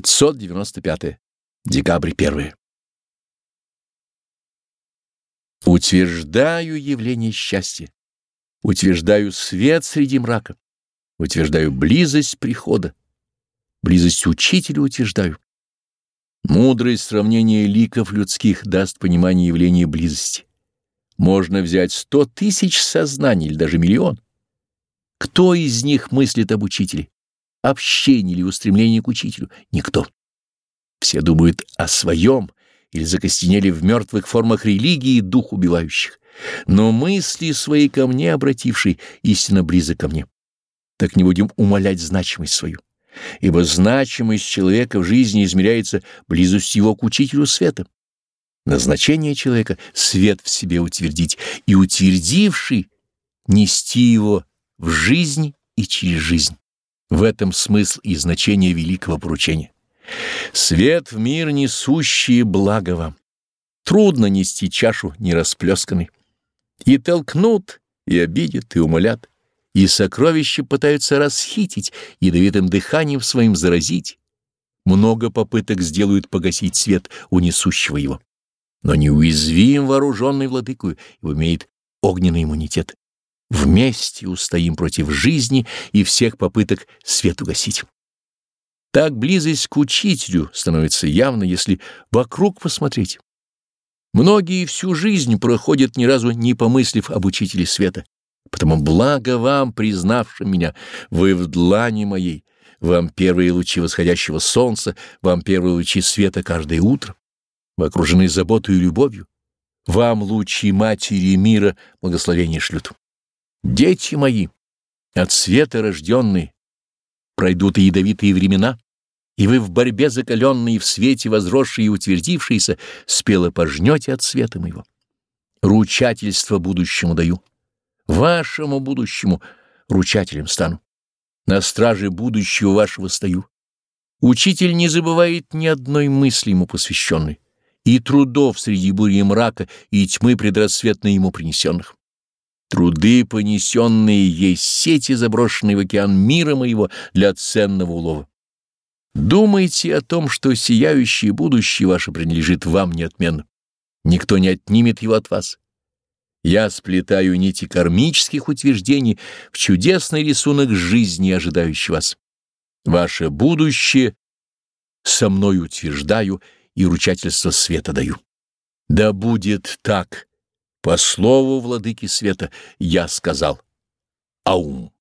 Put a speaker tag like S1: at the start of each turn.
S1: 595. Декабрь 1. Утверждаю явление счастья, утверждаю свет среди мрака, утверждаю близость прихода, близость учителя утверждаю. Мудрость сравнения ликов людских даст понимание явления близости. Можно взять сто тысяч сознаний или даже миллион. Кто из них мыслит об учителе? Общение или устремление к учителю? Никто. Все думают о своем или закостенели в мертвых формах религии дух убивающих. Но мысли свои ко мне обративший истинно близок ко мне. Так не будем умалять значимость свою, ибо значимость человека в жизни измеряется близостью его к учителю света. Назначение человека — свет в себе утвердить, и утвердивший — нести его в жизнь и через жизнь. В этом смысл и значение великого поручения. Свет в мир несущий благо вам. Трудно нести чашу нерасплесканной. И толкнут, и обидят, и умолят, и сокровища пытаются расхитить, ядовитым дыханием своим заразить. Много попыток сделают погасить свет у несущего его. Но неуязвим вооруженный владыкую, ибо имеет огненный иммунитет. Вместе устоим против жизни и всех попыток свет угасить. Так близость к учителю становится явно, если вокруг посмотреть. Многие всю жизнь проходят ни разу не помыслив об учителе света. Потому благо вам, признавшим меня, вы в длани моей, вам первые лучи восходящего солнца, вам первые лучи света каждое утро. Вы окружены заботой и любовью. Вам лучи матери мира благословение шлют. Дети мои, от света рожденные, пройдут и ядовитые времена, и вы в борьбе закаленные, в свете возросшие и утвердившиеся, спело пожнете от света моего. Ручательство будущему даю. Вашему будущему ручателем стану. На страже будущего вашего стою. Учитель не забывает ни одной мысли ему посвященной, и трудов среди бури и мрака, и тьмы предрассветной ему принесенных. Труды, понесенные, есть сети, заброшенные в океан мира моего для ценного улова. Думайте о том, что сияющее будущее ваше принадлежит вам неотменно. Никто не отнимет его от вас. Я сплетаю нити кармических утверждений в чудесный рисунок жизни, ожидающий вас. Ваше будущее со мной утверждаю и ручательство света даю. Да будет так. По слову владыки света я сказал. Аум.